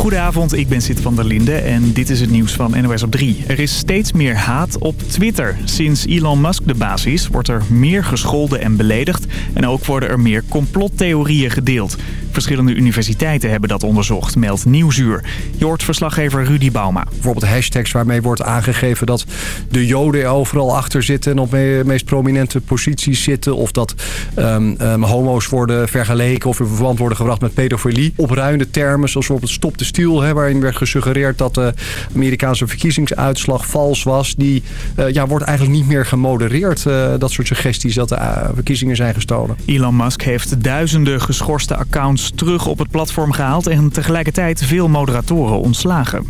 Goedenavond, ik ben Sid van der Linde en dit is het nieuws van NOS op 3. Er is steeds meer haat op Twitter. Sinds Elon Musk de baas is, wordt er meer gescholden en beledigd... en ook worden er meer complottheorieën gedeeld. Verschillende universiteiten hebben dat onderzocht, meldt Nieuwsuur. Je hoort verslaggever Rudy Bauma. Bijvoorbeeld hashtags waarmee wordt aangegeven dat de joden er overal achter zitten... en op de meest prominente posities zitten. Of dat um, um, homo's worden vergeleken of in verband worden gebracht met pedofilie. Opruimde termen zoals bijvoorbeeld stop de stiel... Hè, waarin werd gesuggereerd dat de Amerikaanse verkiezingsuitslag vals was. Die uh, ja, wordt eigenlijk niet meer gemodereerd. Uh, dat soort suggesties dat de uh, verkiezingen zijn gestolen. Elon Musk heeft duizenden geschorste accounts terug op het platform gehaald... en tegelijkertijd veel moderatoren ontslagen.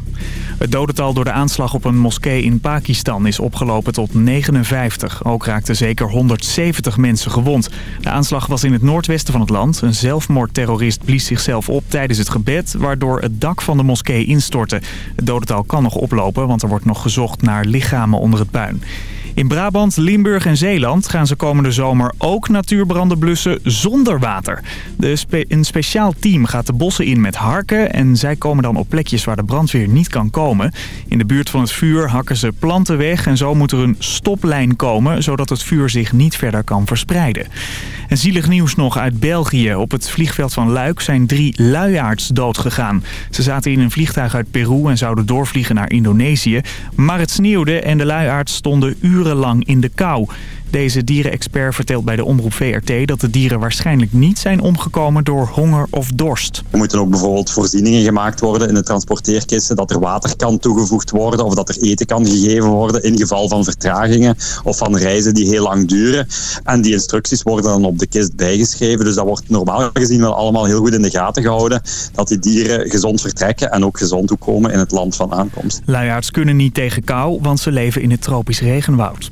Het dodental door de aanslag op een moskee in Pakistan is opgelopen tot 59. Ook raakten zeker 170 mensen gewond. De aanslag was in het noordwesten van het land. Een zelfmoordterrorist blies zichzelf op tijdens het gebed... waardoor het dak van de moskee instortte. Het dodental kan nog oplopen, want er wordt nog gezocht naar lichamen onder het puin. In Brabant, Limburg en Zeeland gaan ze komende zomer ook natuurbranden blussen zonder water. Een speciaal team gaat de bossen in met harken en zij komen dan op plekjes waar de brandweer niet kan komen. In de buurt van het vuur hakken ze planten weg en zo moet er een stoplijn komen zodat het vuur zich niet verder kan verspreiden. En zielig nieuws nog uit België. Op het vliegveld van Luik zijn drie luiaards doodgegaan. Ze zaten in een vliegtuig uit Peru en zouden doorvliegen naar Indonesië. Maar het sneeuwde en de luiaards stonden urenlang in de kou. Deze dierenexpert vertelt bij de omroep VRT dat de dieren waarschijnlijk niet zijn omgekomen door honger of dorst. Er moeten ook bijvoorbeeld voorzieningen gemaakt worden in de transporteerkisten, dat er water kan toegevoegd worden of dat er eten kan gegeven worden in geval van vertragingen of van reizen die heel lang duren. En die instructies worden dan op de kist bijgeschreven, dus dat wordt normaal gezien wel allemaal heel goed in de gaten gehouden, dat die dieren gezond vertrekken en ook gezond toekomen in het land van aankomst. Luiaards kunnen niet tegen kou, want ze leven in het tropisch regenwoud.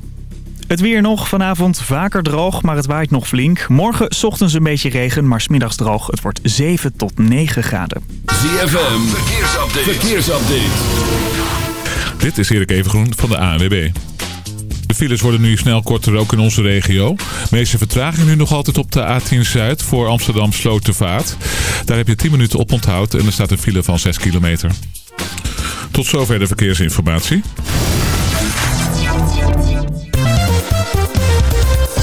Het weer nog. Vanavond vaker droog, maar het waait nog flink. Morgen ochtends een beetje regen, maar smiddags droog. Het wordt 7 tot 9 graden. ZFM, verkeersupdate. verkeersupdate. Dit is Erik Evengroen van de ANWB. De files worden nu snel korter ook in onze regio. De meeste vertraging nu nog altijd op de A10 Zuid voor Amsterdam Slotervaart. Daar heb je 10 minuten op onthoud en er staat een file van 6 kilometer. Tot zover de verkeersinformatie.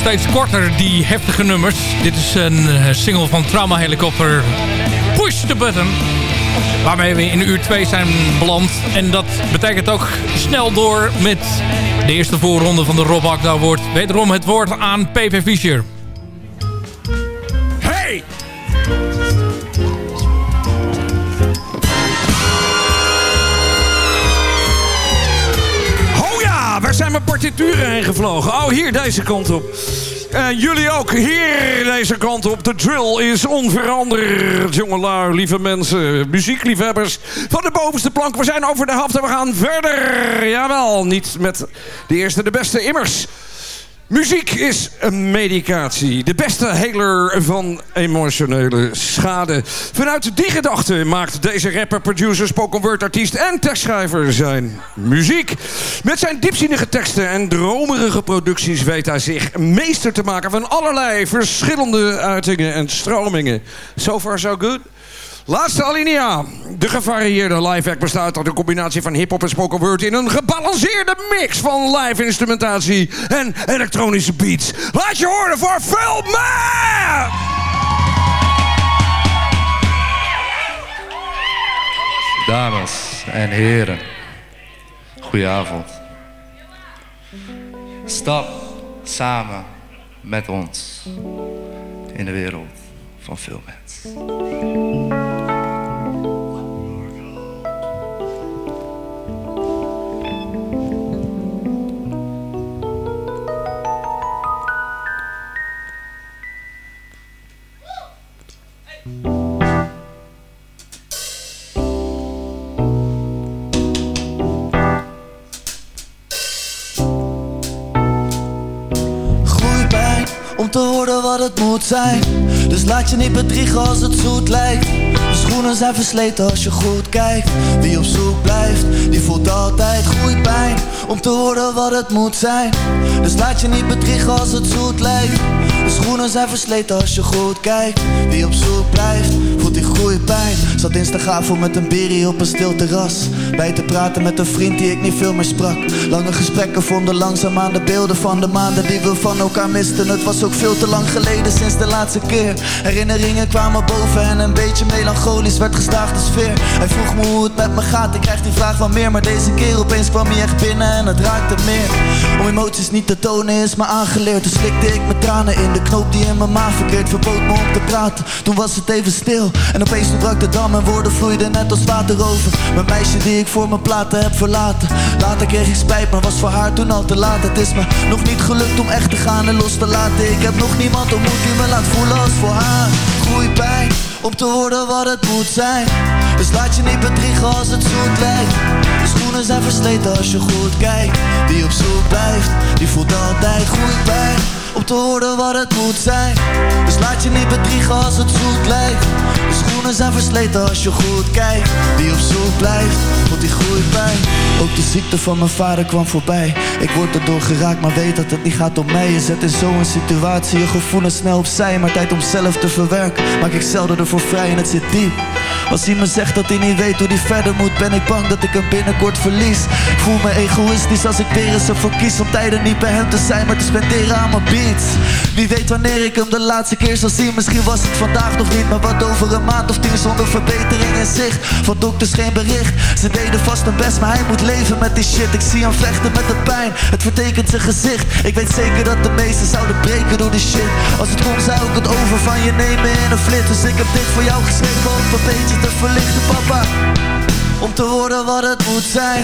Steeds korter, die heftige nummers. Dit is een single van Trauma Helicopter, Push the Button. Waarmee we in uur 2 zijn beland. En dat betekent ook snel door met de eerste voorronde van de Rob Akda wordt wederom het woord aan PP Fischer. Heen gevlogen? Oh, hier deze kant op. En jullie ook hier deze kant op. De drill is onveranderd. Jongelui, lieve mensen, muziekliefhebbers van de bovenste plank. We zijn over de helft en we gaan verder. Jawel, niet met de eerste de beste immers. Muziek is een medicatie. De beste heler van emotionele schade. Vanuit die gedachte maakt deze rapper, producer, spoken word artiest en tekstschrijver zijn muziek. Met zijn diepzinnige teksten en dromerige producties weet hij zich meester te maken van allerlei verschillende uitingen en stromingen. So far so good? Laatste alinea. De gevarieerde live act bestaat uit een combinatie van hip-hop en spoken word in een gebalanceerde mix van live instrumentatie en elektronische beats. Laat je horen voor Phil! Dames en heren, goedenavond. Stap samen met ons in de wereld van veel Dus laat je niet bedriegen als het zoet lijkt. De schoenen zijn versleten als je goed kijkt. Wie op zoek blijft, die voelt altijd groeipijn. Om te horen wat het moet zijn. Dus laat je niet bedriegen als het zoet lijkt. De schoenen zijn versleten als je goed kijkt. Wie op zoek blijft, voelt die groeipijn. Zat instagavond met een bierie op een stil terras. Bij te praten met een vriend die ik niet veel meer sprak. Lange gesprekken vonden langzaam aan de beelden van de maanden die we van elkaar misten. Het was ook veel te lang geleden sinds de laatste keer. Herinneringen kwamen boven en een beetje melancholisch werd gestaagd de sfeer. Hij vroeg me hoe het met me gaat, ik krijg die vraag van meer. Maar deze keer opeens kwam hij echt binnen en het raakte meer. Om emoties niet te tonen is me aangeleerd. Dus slikte ik mijn tranen in de knoop die in mijn maag verkeerd. Verbood me om te praten, toen was het even stil. En opeens brak de dam en woorden vloeiden net als water over. Mijn meisje die ik voor mijn platen heb verlaten. Later kreeg ik spijt, maar was voor haar toen al te laat. Het is me nog niet gelukt om echt te gaan en los te laten. Ik heb nog niemand ontmoet die me laat voelen als voor haar. Groeipijn, om te worden wat het moet zijn. Dus laat je niet bedriegen als het zoet lijkt. De schoenen zijn versleten als je goed kijkt. Die op zoek blijft, die voelt altijd groeipijn. Om te worden wat het moet zijn. Dus laat je niet bedriegen als het zoet lijkt. De schoenen zijn versleten als je goed kijkt. Die op zoek blijft, voelt die groeipijn. Ook de ziekte van mijn vader kwam voorbij. Ik word erdoor geraakt, maar weet dat het niet gaat om mij. Je zet in zo'n situatie je gevoelens snel opzij. Maar tijd om zelf te verwerken, maak ik zelden ervoor vrij en het zit diep. Als hij me zegt dat hij niet weet hoe hij verder moet, ben ik bang dat ik hem binnenkort verlies. Ik voel me egoïstisch als ik weer eens ervoor kies om tijden niet bij hem te zijn, maar te spenderen aan mijn beats. Wie weet wanneer ik hem de laatste keer zal zien, misschien was het vandaag nog niet, maar wat over een maand of tien zonder verbetering in zicht. Van dokters geen bericht, ze deden vast hun best, maar hij moet leven met die shit. Ik zie hem vechten met de pijn, het vertekent zijn gezicht. Ik weet zeker dat de meesten zouden breken door die shit. Als het kon zou ik het over van je nemen in een flits. Dus ik heb dit voor jou geschreven om een beetje te verlichten, papa. Om te worden wat het moet zijn.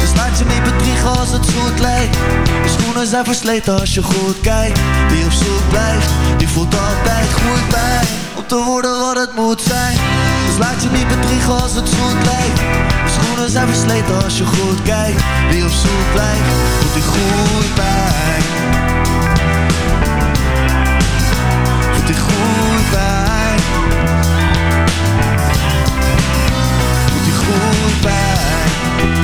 Dus laat je niet bedriegen als het zoet lijkt. De schoenen zijn versleten als je goed kijkt. Wie op zoek blijft, die voelt altijd goed bij. Om te worden wat het moet zijn. Dus laat je niet bedriegen als het zoet lijkt. De schoenen zijn versleten als je goed kijkt. Wie op zoek blijft, voelt die goed bij. Voelt die goed bij. Voelt die goed bij.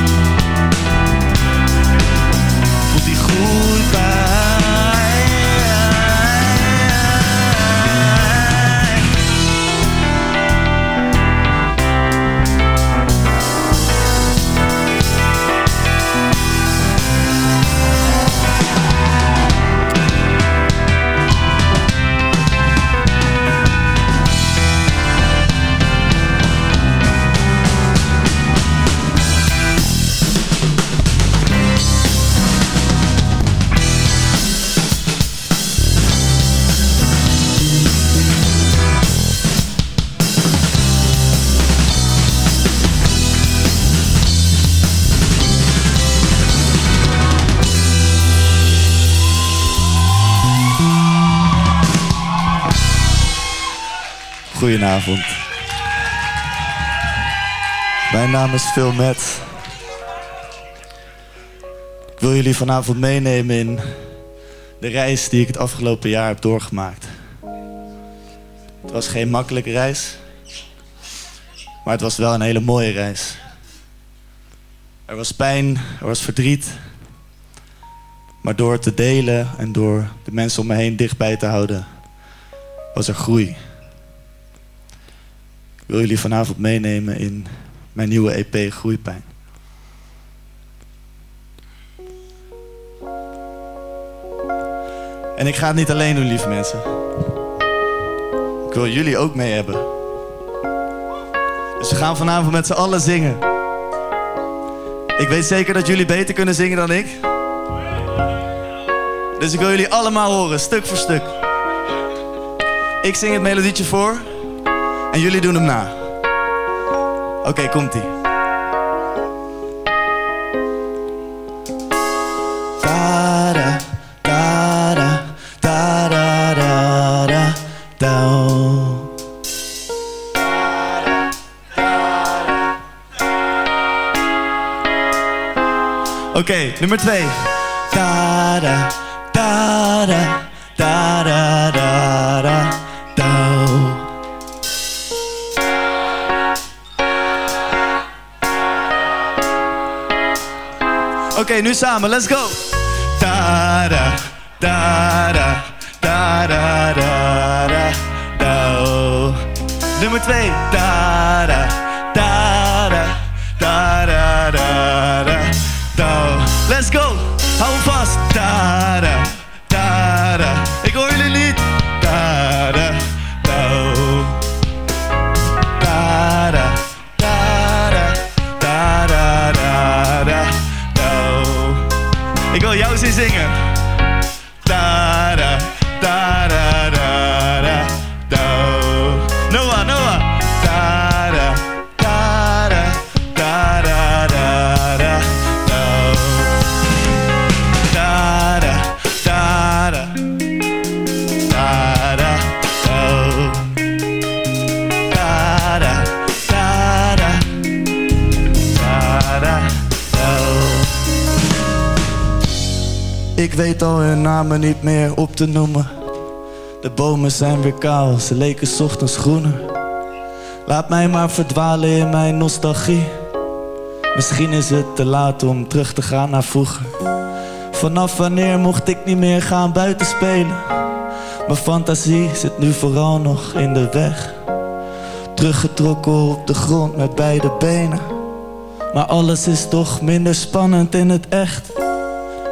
Goedenavond. Mijn naam is Phil Met. Ik wil jullie vanavond meenemen in de reis die ik het afgelopen jaar heb doorgemaakt. Het was geen makkelijke reis, maar het was wel een hele mooie reis. Er was pijn, er was verdriet. Maar door te delen en door de mensen om me heen dichtbij te houden, was er groei. Wil jullie vanavond meenemen in mijn nieuwe EP Groeipijn. En ik ga het niet alleen doen, lieve mensen. Ik wil jullie ook mee hebben. Dus we gaan vanavond met z'n allen zingen. Ik weet zeker dat jullie beter kunnen zingen dan ik. Dus ik wil jullie allemaal horen, stuk voor stuk. Ik zing het melodietje voor en jullie doen hem na. Oké, komt-ie. Da-da, da-da, da-da, da-da, da. Oké, nummer twee. Da-da, nu samen, let's go. Da da da da da da da da. Oh. Nummer 2. Da weet al hun namen niet meer op te noemen. De bomen zijn weer kaal, ze leken ochtends groener. Laat mij maar verdwalen in mijn nostalgie. Misschien is het te laat om terug te gaan naar vroeger. Vanaf wanneer mocht ik niet meer gaan buiten spelen? Mijn fantasie zit nu vooral nog in de weg. Teruggetrokken op de grond met beide benen. Maar alles is toch minder spannend in het echt.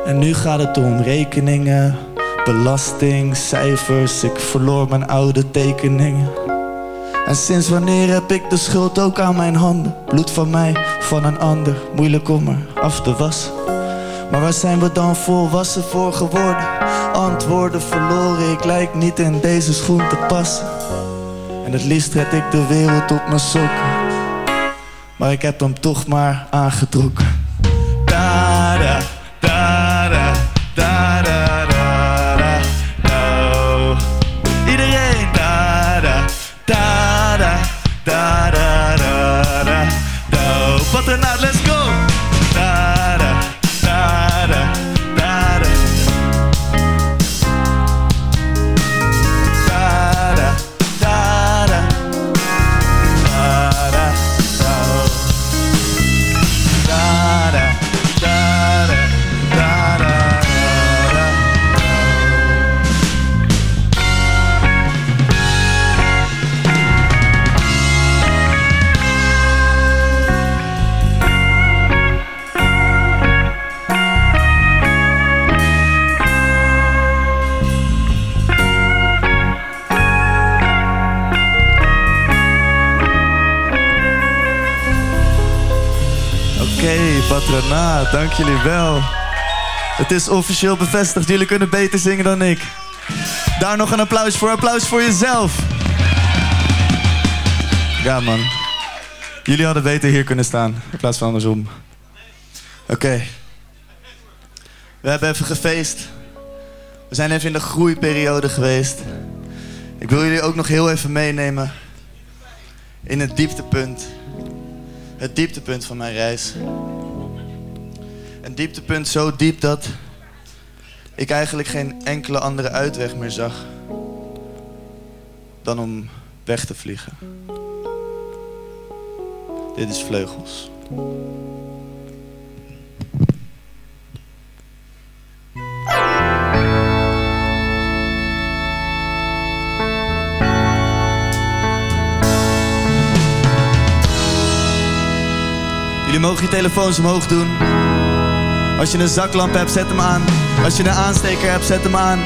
En nu gaat het om rekeningen, belasting, cijfers. Ik verloor mijn oude tekeningen. En sinds wanneer heb ik de schuld ook aan mijn handen? Bloed van mij, van een ander, moeilijk om er af te wassen. Maar waar zijn we dan volwassen voor geworden? Antwoorden verloren, ik lijk niet in deze schoen te passen. En het liefst red ik de wereld op mijn sokken. Maar ik heb hem toch maar aangetrokken. Oké, patronaat, dank jullie wel. Het is officieel bevestigd, jullie kunnen beter zingen dan ik. Daar nog een applaus voor, applaus voor jezelf. Ja man, jullie hadden beter hier kunnen staan, in plaats van andersom. Oké. We hebben even gefeest. We zijn even in de groeiperiode geweest. Ik wil jullie ook nog heel even meenemen In het dieptepunt. Het dieptepunt van mijn reis. Dieptepunt zo diep dat ik eigenlijk geen enkele andere uitweg meer zag dan om weg te vliegen. Dit is Vleugels. Jullie mogen je telefoons omhoog doen. Als je een zaklamp hebt, zet hem aan. Als je een aansteker hebt, zet hem aan.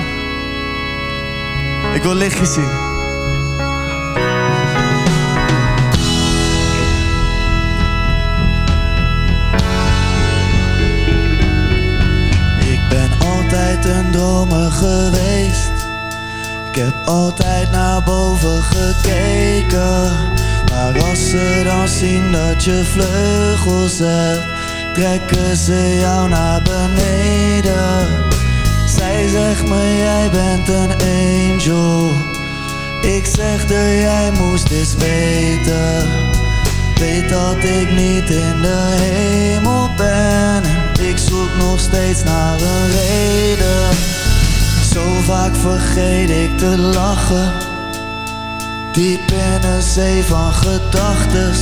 Ik wil lichtjes zien. Ik ben altijd een dromer geweest. Ik heb altijd naar boven gekeken. Maar als ze dan zien dat je vleugels hebt, trekken ze jou naar beneden. Zij zegt me, jij bent een angel. Ik zegde, jij moest eens weten. Weet dat ik niet in de hemel ben. Ik zoek nog steeds naar een reden. Zo vaak vergeet ik te lachen. Diep in een zee van gedachtes.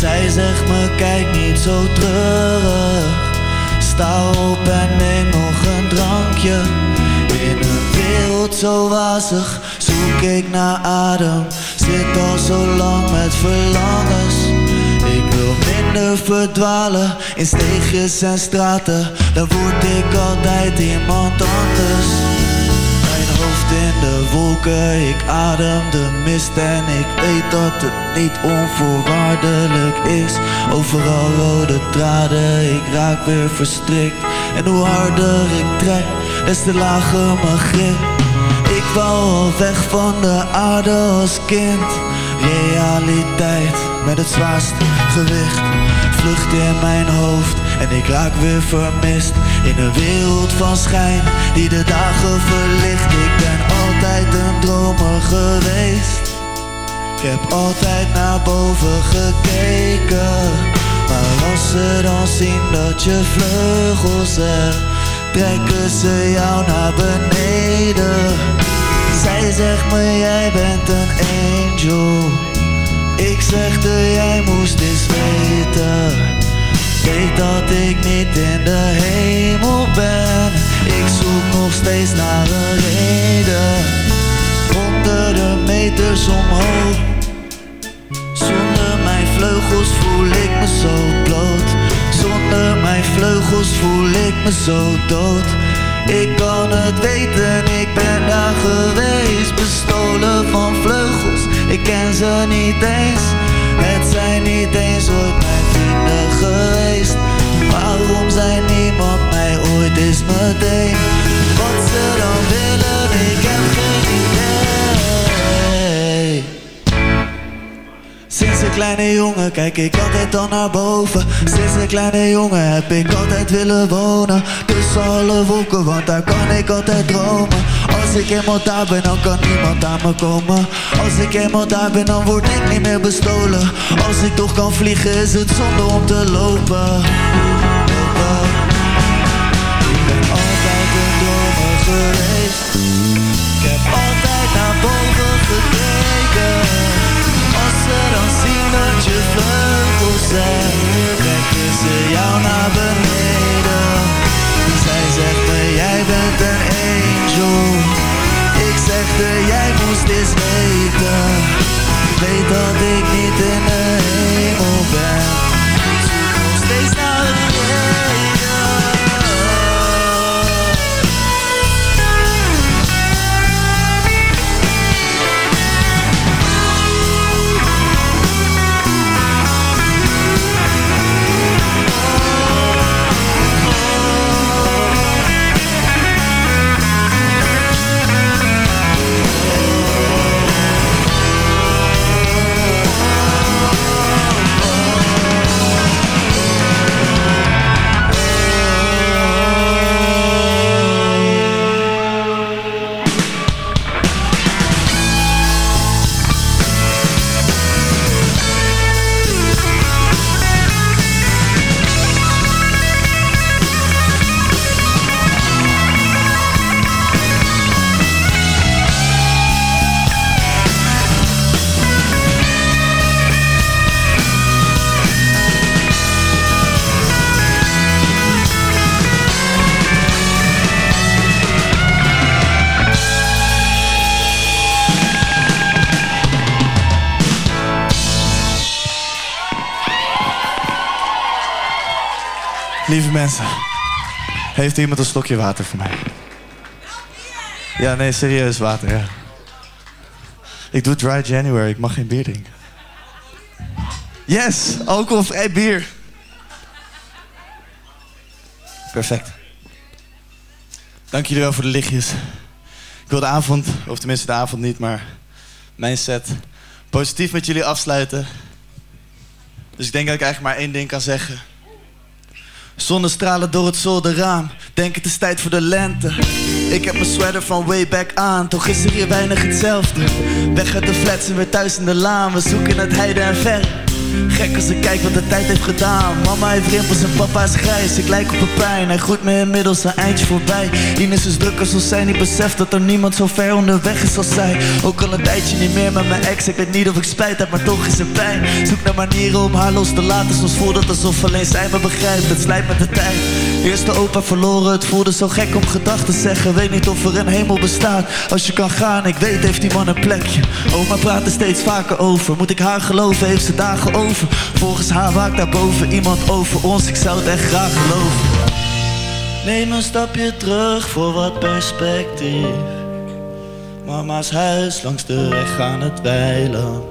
Zij zegt me kijk niet zo treurig. Sta op en neem nog een drankje. In een wereld zo wazig zoek ik naar adem. Zit al zo lang met verlangens. Ik wil minder verdwalen in steegjes en straten. Dan word ik altijd iemand anders. In de wolken, ik adem de mist en ik weet dat het niet onvoorwaardelijk is. Overal rode draden, ik raak weer verstrikt. En hoe harder ik trek, des te lager mijn grip. Ik wou al weg van de aarde als kind. Realiteit met het zwaarste gewicht. Vlucht in mijn hoofd en ik raak weer vermist. In een wereld van schijn die de dagen verlicht. Ik altijd een dromer geweest. Ik heb altijd naar boven gekeken. Maar als ze dan zien dat je vleugels hebt, trekken ze jou naar beneden. Zij zegt me, jij bent een angel. Ik zegde, jij moest eens weten. Weet dat ik niet in de hemel ben. Ik zoek nog steeds naar een reden. Honderden meters omhoog. Zonder mijn vleugels voel ik me zo bloot. Zonder mijn vleugels voel ik me zo dood. Ik kan het weten, ik ben daar geweest. Bestolen van vleugels, ik ken ze niet eens. Het zijn niet eens ooit mijn vrienden geweest. Waarom zijn niemand mij ooit eens meteen? Wat ze dan willen, ik heb geen idee. Sinds een kleine jongen kijk ik altijd al naar boven. Sinds een kleine jongen heb ik altijd willen wonen. Tussen alle wolken, want daar kan ik altijd dromen. Als ik eenmaal daar ben, dan kan niemand aan me komen. Als ik eenmaal daar ben, dan word ik niet meer bestolen. Als ik toch kan vliegen, is het zonde om te lopen Ik ben altijd een dromer geweest Ik heb altijd naar boven gekeken als ze dan zien dat je vleugels hebt, trekken ze jou naar beneden. Zij zegt jij bent een angel. Ik zegde, jij moest eens weten. Weet dat ik niet in de hemel ben. Heeft iemand een slokje water voor mij? Ja, nee, serieus water, ja. Ik doe dry January, ik mag geen bier drinken. Yes, alcoholvrij bier. Perfect. Dank jullie wel voor de lichtjes. Ik wil de avond, of tenminste de avond niet, maar mijn set positief met jullie afsluiten. Dus ik denk dat ik eigenlijk maar één ding kan zeggen. Zonnestralen door het zolderraam. Denk het is tijd voor de lente. Ik heb mijn sweater van way back aan. Toch is er hier weinig hetzelfde. Weg uit de flats en weer thuis in de laan. We zoeken het heide en ver. Gek als ik kijk wat de tijd heeft gedaan. Mama heeft rimpels en papa is grijs. Ik lijk op een pijn. Hij groeit me inmiddels een eindje voorbij. Ines is drukker zoals zij niet beseft dat er niemand zo ver onderweg is als zij. Ook al een tijdje niet meer met mijn ex. Ik weet niet of ik spijt heb, maar toch is er pijn. Zoek naar manieren om haar los te laten. Soms voelt het alsof alleen zij me begrijpt. Het slijt met de tijd. Eerste opa verloren. Het voelde zo gek om gedachten te zeggen. Weet niet of er een hemel bestaat. Als je kan gaan, ik weet, heeft die man een plekje. Oma praat er steeds vaker over. Moet ik haar geloven? Heeft ze dagen Volgens haar waakt daarboven iemand over ons. Ik zou het echt graag geloven. Neem een stapje terug voor wat perspectief. Mama's huis langs de weg aan het weiland.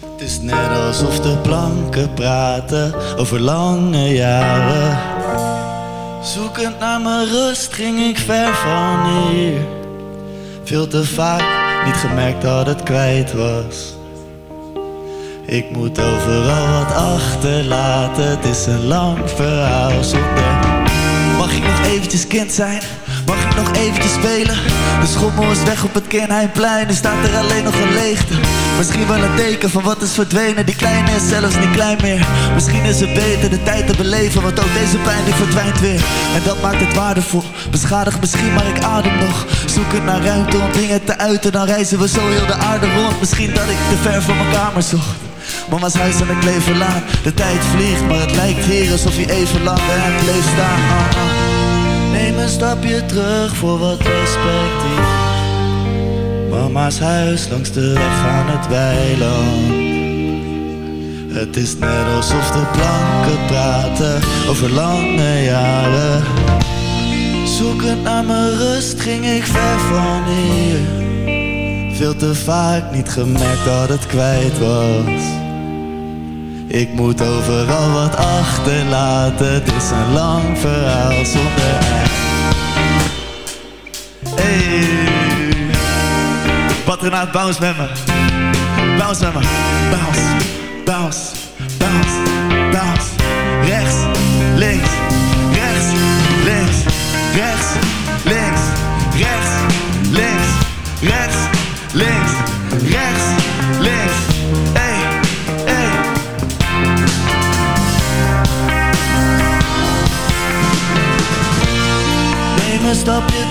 Het is net alsof de planken praten over lange jaren. Zoekend naar mijn rust ging ik ver van hier. Veel te vaak niet gemerkt dat het kwijt was. Ik moet overal wat achterlaten, het is een lang verhaal zonder. Mag ik nog eventjes kind zijn? Mag ik nog eventjes spelen? De schommel is weg op het Kenheimplein, er staat er alleen nog een leegte. Misschien wel een teken van wat is verdwenen, die kleine is zelfs niet klein meer. Misschien is het beter de tijd te beleven, want ook deze pijn die verdwijnt weer. En dat maakt het waardevol, beschadigd misschien, maar ik adem nog. Zoeken naar ruimte om dingen te uiten, dan reizen we zo heel de aarde rond. Misschien dat ik te ver van mijn kamer zocht. Mama's huis aan de Kleverlaan. De tijd vliegt, maar het lijkt hier alsof je even lang hem bleef staan. Ah, ah. Neem een stapje terug voor wat perspectief. Mama's huis langs de weg aan het weiland. Het is net alsof de planken praten over lange jaren. Zoekend naar mijn rust ging ik ver van hier. Veel te vaak niet gemerkt dat het kwijt was. Ik moet overal wat achterlaten, het is een lang verhaal zonder eind. Hey, Patronaat, bounce met me. Bounce met me. Bounce, bounce, bounce.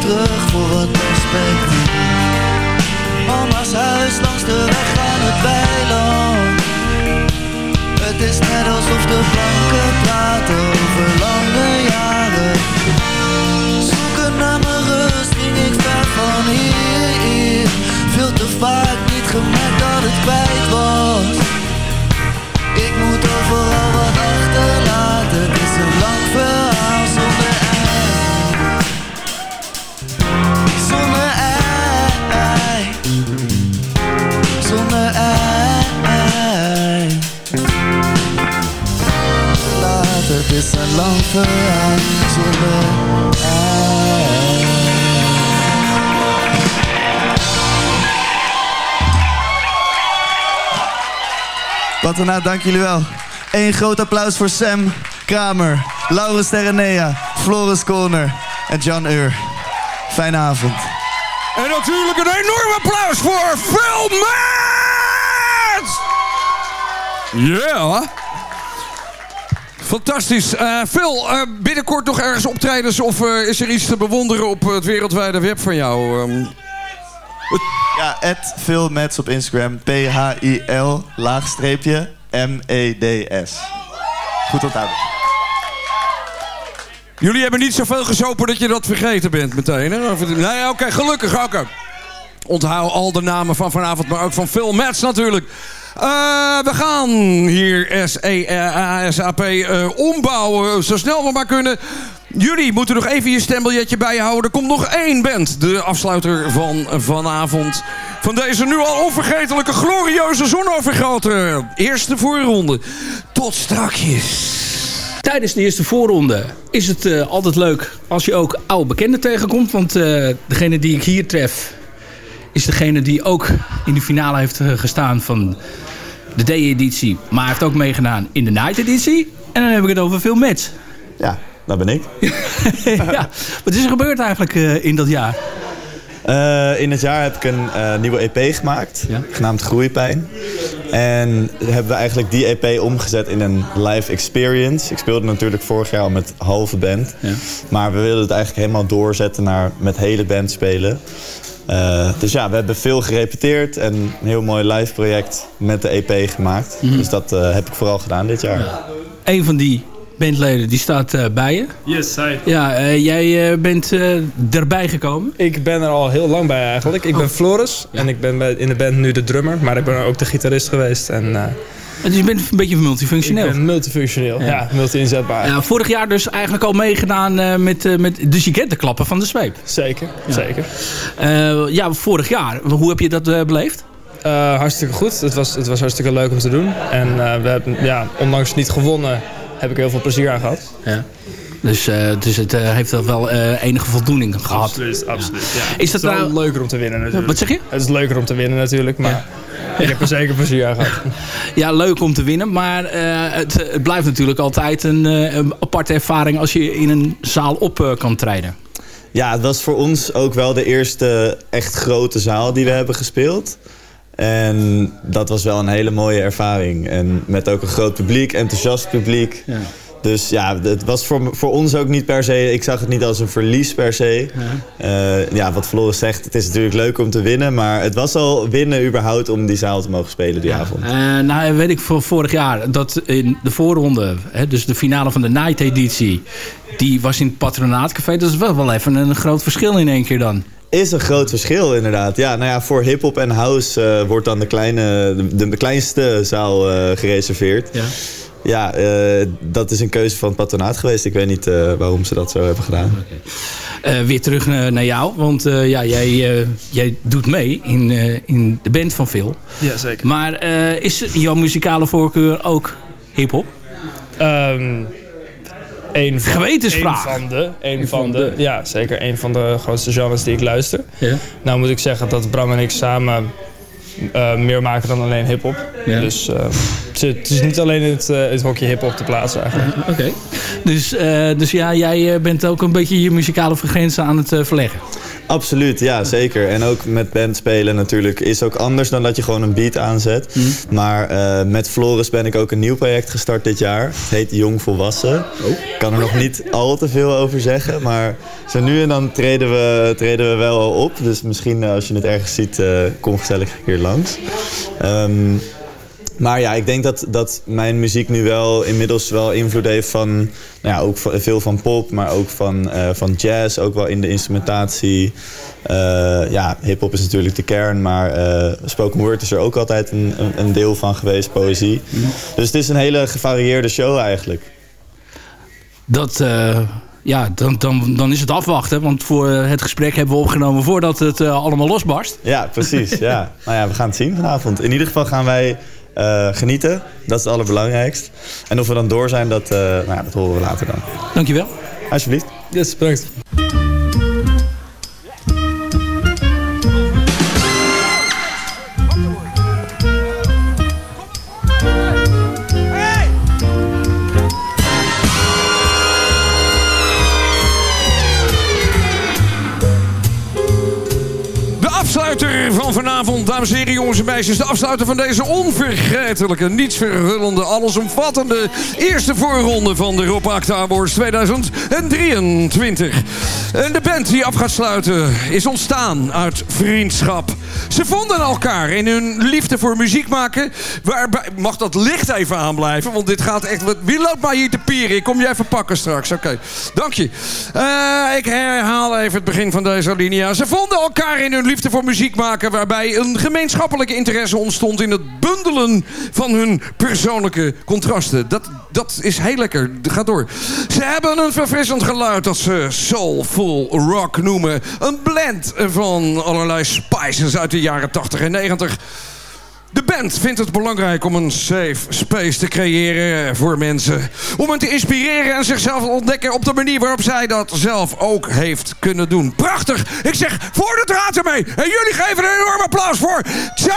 Terug voor wat perspectief. Mama's huis langs de weg aan het weiland. Het is net alsof de planken praten over lange jaren. Zoeken naar mijn rust ging ik ver van hier. Veel te vaak niet gemerkt dat het kwijt was. Ik moet overal wat achterlaten. Het is een lang verhaal is een lang verhaal zonder eind. Patronaat, dank jullie wel. Eén groot applaus voor Sam Kramer, Laurens Terranea, Floris Corner en Jan Ur. Fijne avond. En natuurlijk een enorm applaus voor Phil Maat! Ja. Fantastisch. Eh Phil, eh, binnenkort nog ergens optredens of eh, is er iets te bewonderen op het wereldwijde web van jou? Ehm, Ja, at Phil Mets op Instagram. P-H-I-L laagstreepje M-E-D-S. Goed onthouden. jullie hebben niet zoveel gezopen dat je dat vergeten bent meteen, hè? Of- Nee, oké, gelukkig, oké. Onthoud al de namen van vanavond, maar ook van Phil Mets natuurlijk. Uh, we gaan hier SAP uh, ombouwen zo snel we maar kunnen. Jullie moeten nog even je stembiljetje bijhouden. Er komt nog één band. De afsluiter van vanavond. Van deze nu al onvergetelijke, glorieuze zonovergrote Eerste voorronde. Tot strakjes. Tijdens de eerste voorronde is het altijd leuk als je ook oude bekenden tegenkomt. Want degene die ik hier tref is degene die ook in de finale heeft uh, gestaan van de D-editie. Maar heeft ook meegedaan in de Night-editie. En dan heb ik het over Phil Mets. Ja, dat ben ik. ja, wat is er gebeurd eigenlijk in dat jaar? Uh, in het jaar heb ik een uh, nieuwe EP gemaakt, ja? genaamd Groeipijn. En hebben we eigenlijk die EP omgezet in een live experience. Ik speelde natuurlijk vorig jaar al met halve band. Ja. Maar we wilden het eigenlijk helemaal doorzetten naar met hele band spelen. Uh, dus ja, we hebben veel gerepeteerd en een heel mooi live project met de EP gemaakt. Mm -hmm. Dus dat heb ik vooral gedaan dit jaar. Ja. Een van die bandleden, die staat uh, bij je. Yes, hi. Ja, uh, jij uh, bent erbij gekomen? Ik ben er al heel lang bij eigenlijk. Ik oh. ben Floris ja. en ik ben bij, in de band nu de drummer. Maar ik ben ook de gitarist geweest. En, dus je bent een beetje multifunctioneel? Ik ben multifunctioneel, ja, ja multi-inzetbaar. Ja, vorig jaar dus eigenlijk al meegedaan met, met de gigantenklappen van de zweep. Zeker, ja. zeker. ja, vorig jaar. Hoe heb je dat beleefd? Uh, hartstikke goed. Het was, het was hartstikke leuk om te doen. En uh, we hebben, ja, ondanks niet gewonnen, heb ik heel veel plezier aan gehad. Ja. Dus, uh, dus het uh, heeft wel uh, enige voldoening gehad. Absoluut, absoluut. Ja. Is dat het is nou... leuker om te winnen natuurlijk. Wat zeg je? Het is leuker om te winnen natuurlijk, maar ja. ik heb er zeker plezier aan gehad. Ja, leuk om te winnen, maar het, het, blijft natuurlijk altijd een, een, aparte ervaring als je in een zaal op kan treden. Ja, het was voor ons ook wel de eerste echt grote zaal die we hebben gespeeld. En dat was wel een hele mooie ervaring. En met ook een groot publiek, enthousiast publiek. Ja. Dus ja, het was voor, voor ons ook niet per se... Ik zag het niet als een verlies per se. Ja, uh, ja wat Floris zegt, het is natuurlijk leuk om te winnen. Maar het was al winnen überhaupt om die zaal te mogen spelen die ja. avond. Uh, nou, weet ik voor vorig jaar dat in de voorronde... Hè, dus de finale van de night editie... die was in het patronaatcafé. Dat is wel, wel even een groot verschil in één keer dan. Is een groot verschil inderdaad. Ja, nou ja, voor hip-hop en house uh, wordt dan de, kleine, de, de kleinste zaal uh, gereserveerd. Ja, ja uh, dat is een keuze van het patronaat geweest. Ik weet niet waarom ze dat zo hebben gedaan. Okay. weer terug naar jou, want ja, jij, jij doet mee in, in de band van Phil. Ja, zeker. Maar is jouw muzikale voorkeur ook hip-hop? Um, een van, Gewetensvraag. Een van de, een, een van, van de, de, ja, zeker een van de grootste genres die ik luister. Ja. Nou moet ik zeggen dat Bram en ik samen uh, meer maken dan alleen hip-hop. Ja. Dus uh, het is niet alleen het, uh, het hokje hip-hop te plaatsen eigenlijk. Oké. Okay. Dus, dus ja, jij bent ook een beetje je muzikale grenzen aan het verleggen. Absoluut, ja, zeker. En ook met band spelen natuurlijk is ook anders dan dat je gewoon een beat aanzet. Mm. Maar uh, met Floris ben ik ook een nieuw project gestart dit jaar. Het heet Jong Volwassen. Oh. Ik kan er nog niet al te veel over zeggen, maar zo nu en dan treden we, treden we wel al op. Dus misschien als je het ergens ziet, uh, kom gezellig een keer langs. Um, maar ja, ik denk dat, dat mijn muziek nu wel inmiddels wel invloed heeft van... Nou ja, ook veel van pop, maar ook van, uh, van jazz. Ook wel in de instrumentatie. Uh, ja, hip-hop is natuurlijk de kern, maar uh, spoken word is er ook altijd een, een deel van geweest, poëzie. Dus het is een hele gevarieerde show eigenlijk. Dat ja, dan, dan, dan is het afwachten. Want voor het gesprek hebben we opgenomen voordat het uh, allemaal losbarst. Ja, precies. ja. nou ja, we gaan het zien vanavond. In ieder geval gaan wij uh, genieten. Dat is het allerbelangrijkst. En of we dan door zijn, dat, uh, nou ja, dat horen we later dan. Dankjewel. Alsjeblieft. Yes, bedankt. Dames en heren, jongens en meisjes. De afsluiter van deze onvergetelijke, nietsverhullende, allesomvattende eerste voorronde van de Rob Awards 2023. En de band die af gaat sluiten is ontstaan uit vriendschap. Ze vonden elkaar in hun liefde voor muziek maken. Waarbij, mag dat licht even aanblijven? Want dit gaat echt... Wie loopt mij hier te pieren? Ik kom je even pakken straks. Oké, dank je. Eh, ik herhaal even het begin van deze linia. Ze vonden elkaar in hun liefde voor muziek maken... waarbij een gemeenschappelijke interesse ontstond... in het bundelen van hun persoonlijke contrasten. Dat dat is heel lekker. Ga door. Ze hebben een verfrissend geluid dat ze soulful rock noemen. Een blend van allerlei spices uit de jaren 80 en 90. De band vindt het belangrijk om een safe space te creëren voor mensen. Om hen te inspireren en zichzelf te ontdekken op de manier waarop zij dat zelf ook heeft kunnen doen. Prachtig! Ik zeg voor de draad ermee! En jullie geven een enorm applaus voor. Tja!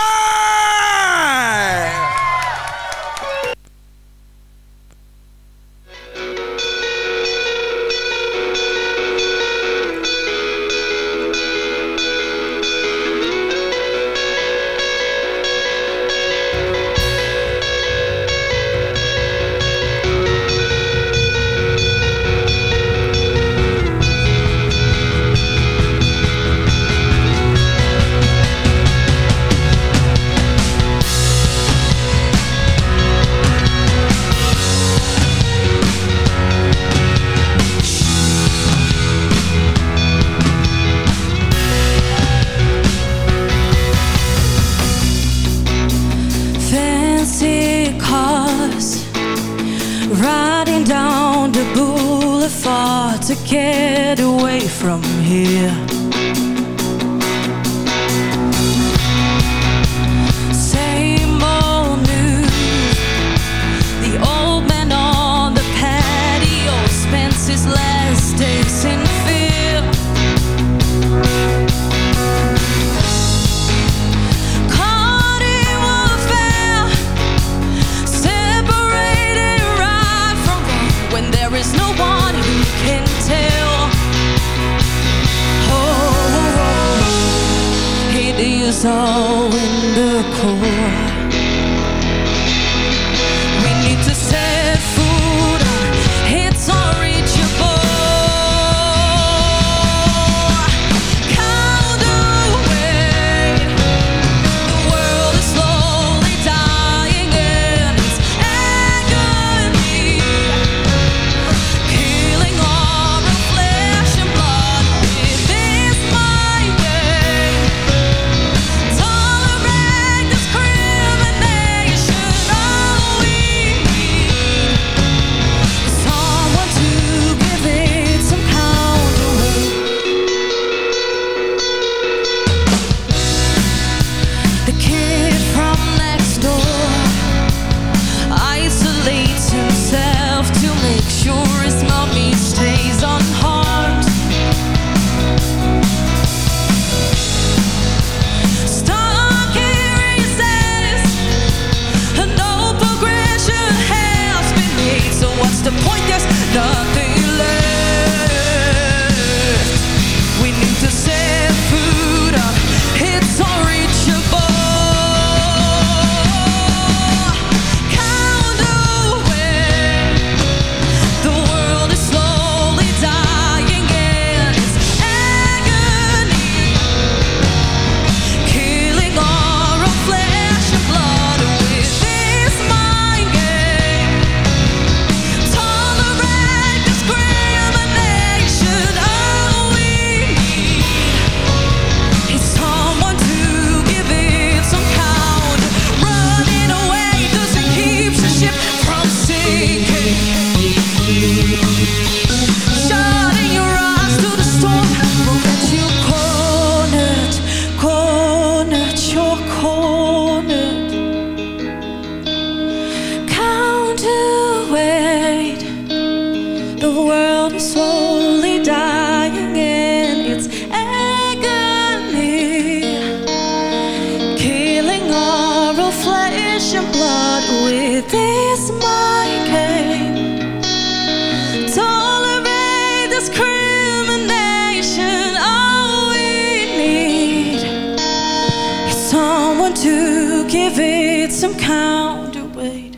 give it some kind of weight.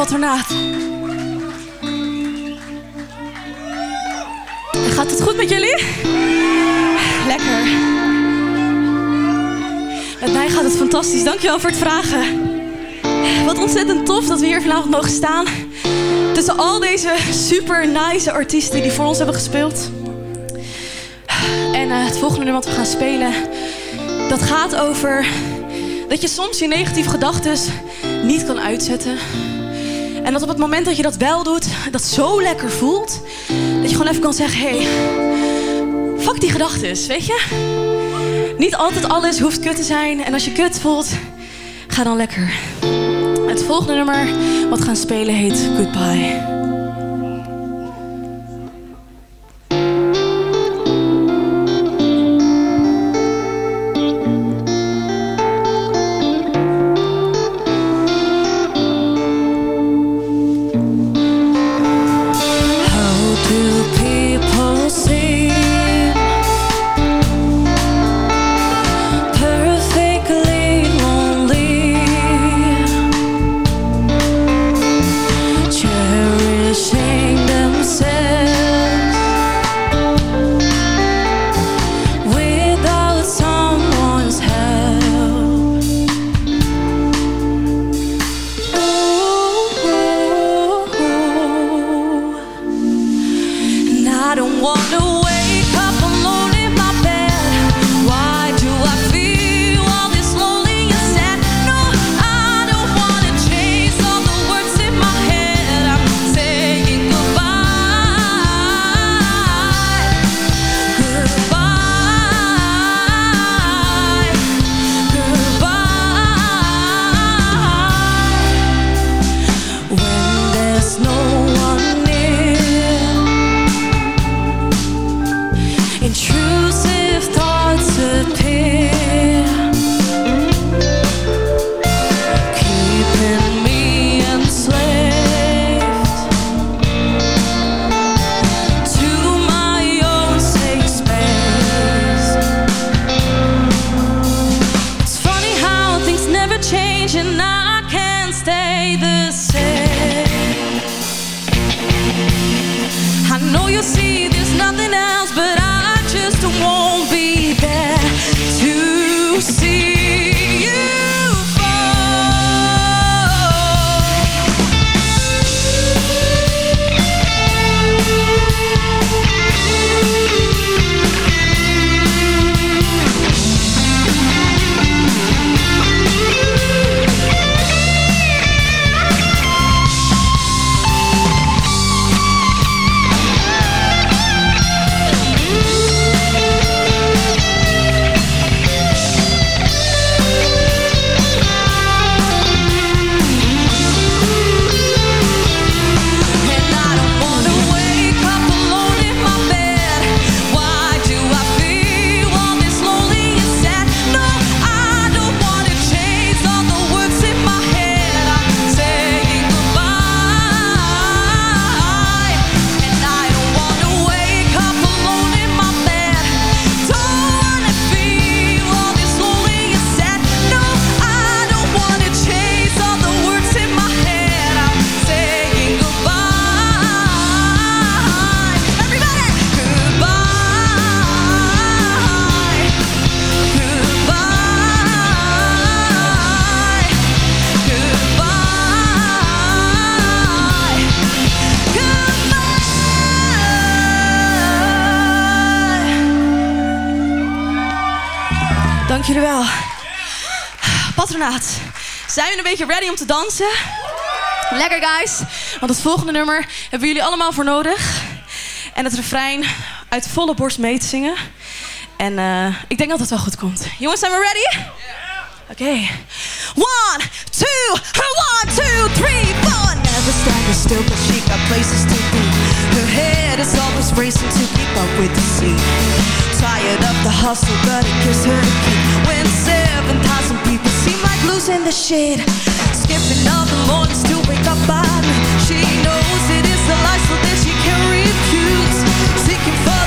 Patronaat. Gaat het goed met jullie? Lekker. Met mij gaat het fantastisch. Dankjewel voor het vragen. Wat ontzettend tof dat we hier vanavond mogen staan. Tussen al deze super nice artiesten die voor ons hebben gespeeld. En eh, het volgende nummer wat we gaan spelen... dat gaat over dat je soms je negatieve gedachten niet kan uitzetten. En dat op het moment dat je dat wel doet, dat zo lekker voelt... dat je gewoon even kan zeggen, hé, hey, fuck die gedachten, weet je? Niet altijd alles hoeft kut te zijn. En als je kut voelt, ga dan lekker. Het volgende nummer wat gaan spelen heet Goodbye. Beetje ready om te dansen? Lekker guys, want het volgende nummer hebben jullie allemaal voor nodig. En het refrein uit volle borst mee te zingen. En eh, ik denk dat het wel goed komt. Jongens, zijn we ready? Oké. One, two, one, two, three, four. Never standing still, but she got places to be. Her head is always racing to keep up with the sea. Tired of the hustle, but it gives her the kick. When 7,000 people seem like losing the shit. Skipping all the mornings to wake up by me She knows it is the life so that she can refuse. Seeking for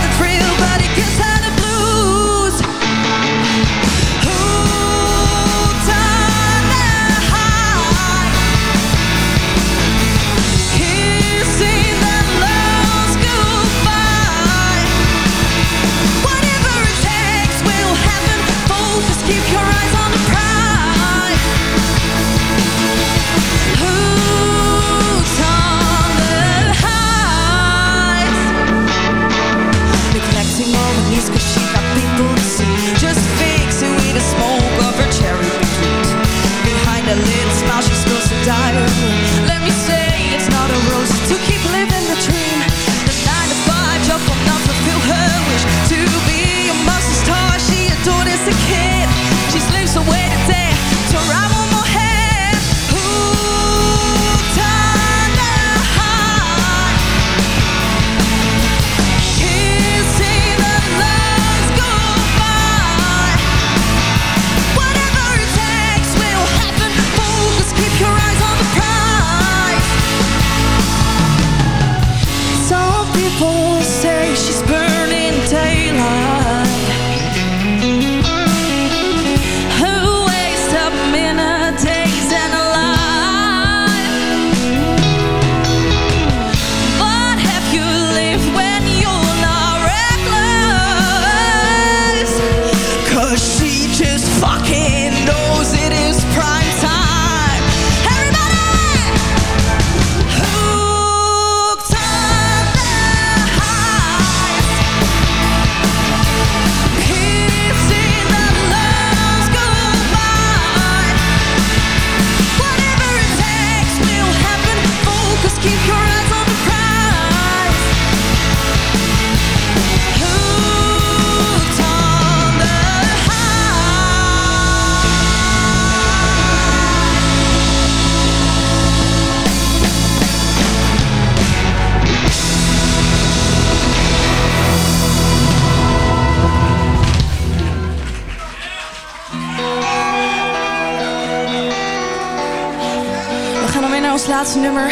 laatste nummer.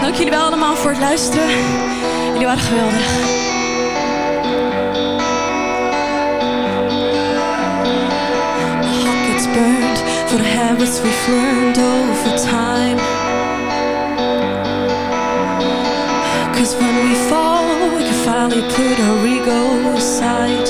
Dank jullie wel allemaal voor het luisteren. Jullie waren geweldig. Burned for the habits we've learned over time. Cause when we fall, we can finally put our ego aside.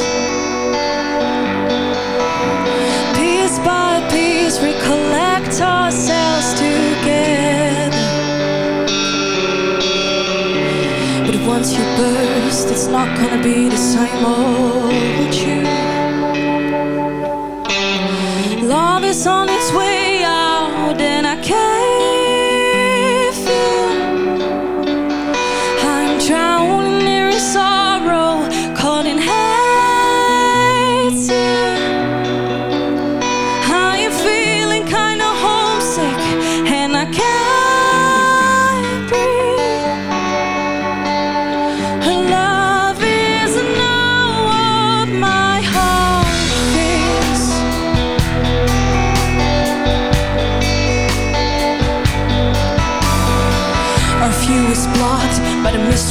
Once you burst, it's not gonna be the same old you. Love is on its way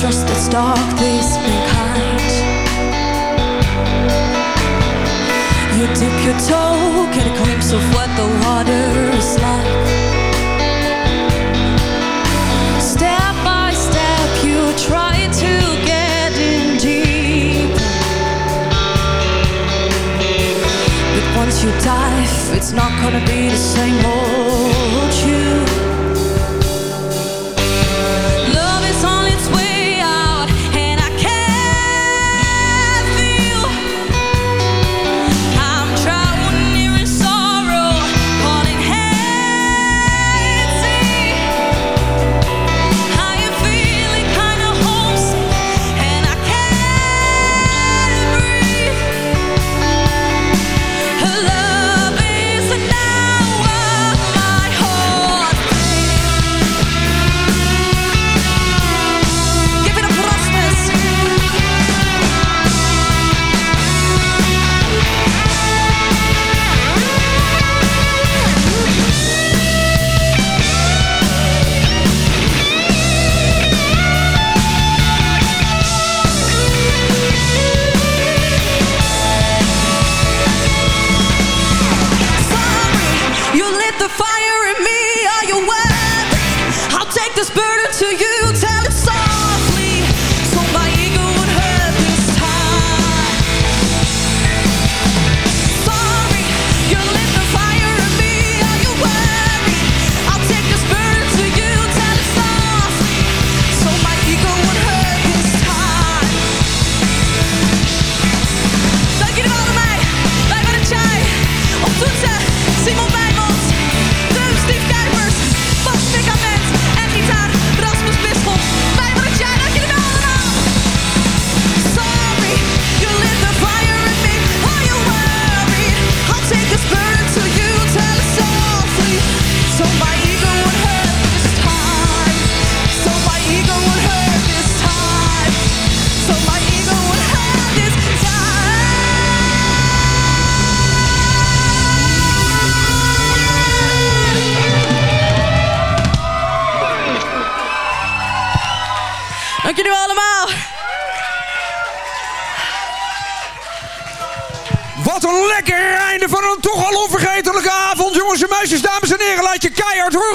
the mistrust dark. This been kind. You dip your toe, get a glimpse of what the water is like. Step by step, you try to get in deep. But once you dive, it's not gonna be the same old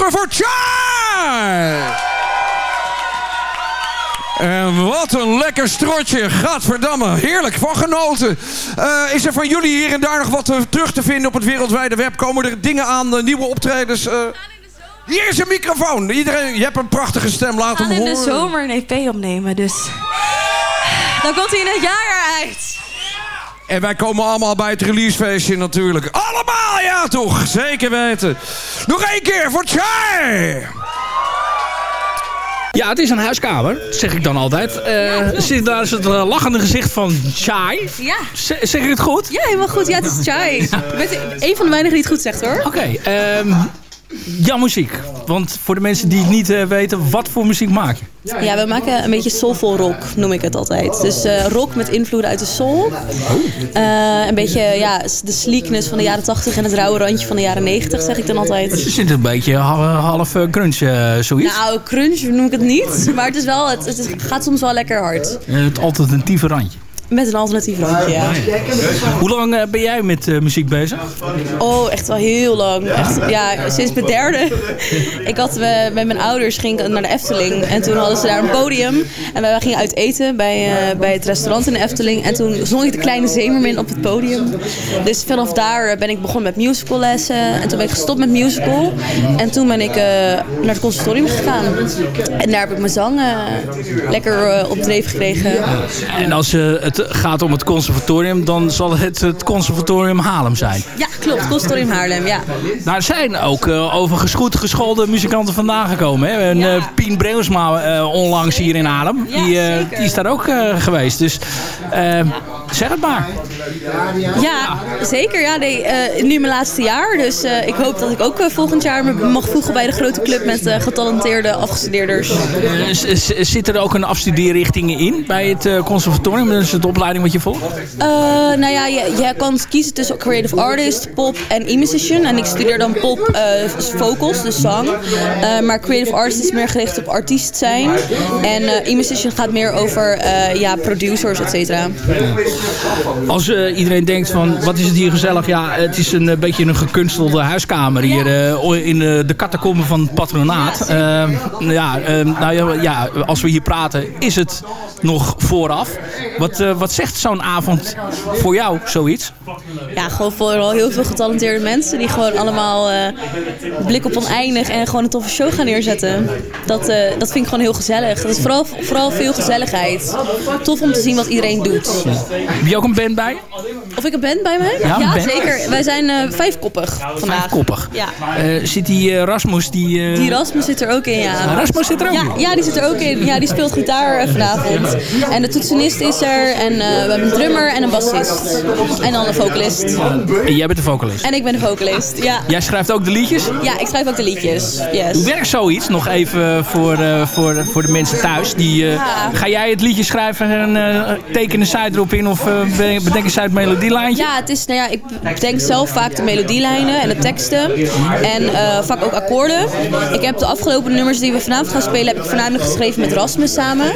horen voor Chai! En wat een lekker strotje. Gadverdamme. Heerlijk. Van genoten. Eh, is er van jullie hier en daar nog wat eh, terug te vinden op het wereldwijde web? Komen er dingen aan, eh, nieuwe optredens? hier is een microfoon. Iedereen, je hebt een prachtige stem. Laat We hem gaan in horen. de zomer een EP opnemen, dus... Dan komt hij in het jaar eruit. En wij komen allemaal bij het releasefeestje natuurlijk. Allemaal, ja toch? Zeker weten. Nog één keer voor Chai! Ja, het is een huiskamer, zeg ik dan altijd. Eh, Zit daar is het eh, lachende gezicht van Chai. Ja. Z- zeg ik het goed? Ja, helemaal goed. Ja, het is Chai. Je bent een van de weinigen die het goed zegt, hoor. Oké, ehm, jouw muziek. Want voor de mensen die het niet eh, weten, wat voor muziek maak je? Ja, we maken een beetje soulful rock, noem ik het altijd. Dus eh, rock met invloeden uit de soul. Eh, een beetje ja, de sleekness van de jaren 80 en het rauwe randje van de jaren 90, zeg ik dan Het altijd. zit een beetje half, crunch, zoiets. Nou, crunch noem ik het niet. Maar het, is wel, het, het gaat soms wel lekker hard. Het alternatieve randje. Met een alternatief randje, ja. Hoe lang eh, ben jij met eh, muziek bezig? Oh, echt wel heel lang. Echt, ja, sinds mijn derde. Ik had eh, met mijn ouders ging ik naar de Efteling. En toen hadden ze daar een podium. En wij gingen uit eten bij, eh, bij het restaurant in de Efteling. En toen zong ik de kleine zeemermin op het podium. Dus vanaf daar ben ik begonnen met musicallessen. En toen ben ik gestopt met musical. En toen ben ik eh, naar het conservatorium gegaan. En daar heb ik mijn zang lekker op dreef gekregen. En als eh, het gaat om het conservatorium, dan zal het het conservatorium Haarlem zijn. Ja, klopt. Conservatorium Haarlem, ja. Nou, er zijn ook uh, overigens goed geschoolde muzikanten vandaan gekomen. Hè? En, uh, Pien Breusma uh, onlangs hier in Haarlem, ja, die, die, is daar ook geweest. Dus zeg het maar. Ja, zeker. Ja, nee, nu mijn laatste jaar. Dus ik hoop dat ik ook volgend jaar me mag voegen bij de grote club met getalenteerde afgestudeerders. zit er ook een afstudeerrichting in bij het conservatorium? Dat is de opleiding wat je volgt? nou ja, je, je kan kiezen tussen creative artist, pop en e-musician. En ik studeer dan pop vocals, dus zang. Maar creative artist is meer gericht op artiest zijn. En e-musician gaat meer over ja, producers, et cetera. Als iedereen denkt van, wat is het hier gezellig? Ja, het is een beetje een gekunstelde huiskamer hier in de catacomben van het patronaat. Ja, ja, nou, ja, als we hier praten, is het nog vooraf. Wat, wat zegt zo'n avond voor jou, zoiets? Ja, gewoon vooral heel veel getalenteerde mensen die gewoon allemaal blik op oneindig en gewoon een toffe show gaan neerzetten. Dat, dat vind ik gewoon heel gezellig. Dat is vooral, vooral veel gezelligheid. Tof om te zien wat iedereen doet. Ja. Heb je ook een band bij? Of ik een band bij me? Ja, ja zeker. Wij zijn uh, vijfkoppig vandaag. Vijfkoppig. Ja. zit die Rasmus? Die, die Rasmus zit er ook in, ja. Rasmus zit er ook ja, in? Ja, die zit er ook in. Ja, die speelt gitaar vanavond. En de toetsenist is er. En we hebben een drummer en een bassist. En dan een vocalist. En jij bent de vocalist? En ik ben de vocalist, ja. Jij schrijft ook de liedjes? Ja, ik schrijf ook de liedjes, yes. Hoe werkt zoiets? Nog even voor, voor, voor de mensen thuis. Die, ja. Ga jij het liedje schrijven en tekenen zij erop in? Of bedenken zij het melodielijntje? Ja, het is, nou ja, ik bedenk zelf vaak de melodielijnen en de teksten. En vaak ook akkoorden. Ik heb de afgelopen nummers die we vanavond gaan spelen... heb ik voornamelijk geschreven met Rasmus samen.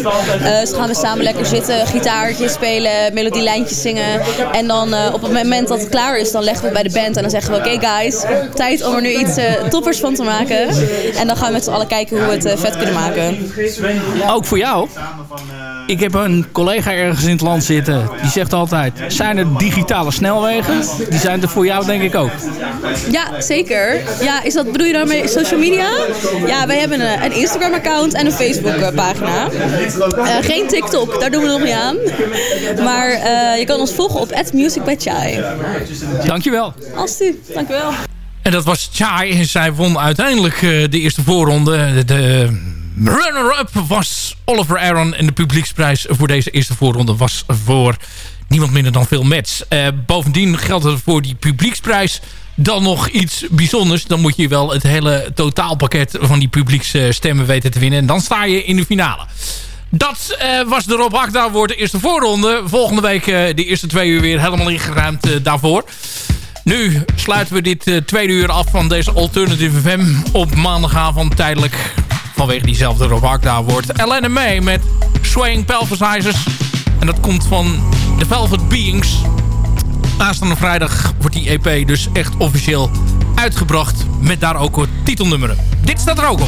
dus gaan we samen lekker zitten, gitaartjes spelen, melodielijntjes zingen. En dan op het moment dat het klaar is, dan leggen we bij de band en dan zeggen we... oké okay guys, tijd om er nu iets uh, toppers van te maken. En dan gaan we met z'n allen kijken hoe we het uh, vet kunnen maken. Ook voor jou? Ik heb een collega ergens in het land zitten. Die zegt altijd, zijn er digitale snelwegen? Die zijn er voor jou denk ik ook. Ja, zeker. Ja, is dat, bedoel je daarmee social media? Ja, wij hebben een, een Instagram account en een Facebook pagina. Uh, geen TikTok, daar doen we nog niet aan. Maar je kan ons volgen op @musicbychai. Dankjewel. Alsjeblieft, dankjewel. En dat was Chai. En zij won uiteindelijk uh, de eerste voorronde. De runner-up was Oliver Aaron. En de publieksprijs voor deze eerste voorronde was voor niemand minder dan Phil Metz. Uh, bovendien geldt er voor die publieksprijs dan nog iets bijzonders. Dan moet je wel het hele totaalpakket van die publieksstemmen weten te winnen. En dan sta je in de finale. Dat uh, was de Rob Akda voor de eerste voorronde. Volgende week uh, de eerste twee uur weer helemaal ingeruimd daarvoor. Nu sluiten we dit tweede uur af van deze Alternative FM op maandagavond tijdelijk. Vanwege diezelfde Rob Akda wordt Elena May met Swaying Pelvisizers. En dat komt van The Velvet Beings. Aanstaande vrijdag wordt die EP dus echt officieel uitgebracht. Met daar ook titelnummeren. Dit staat er ook op.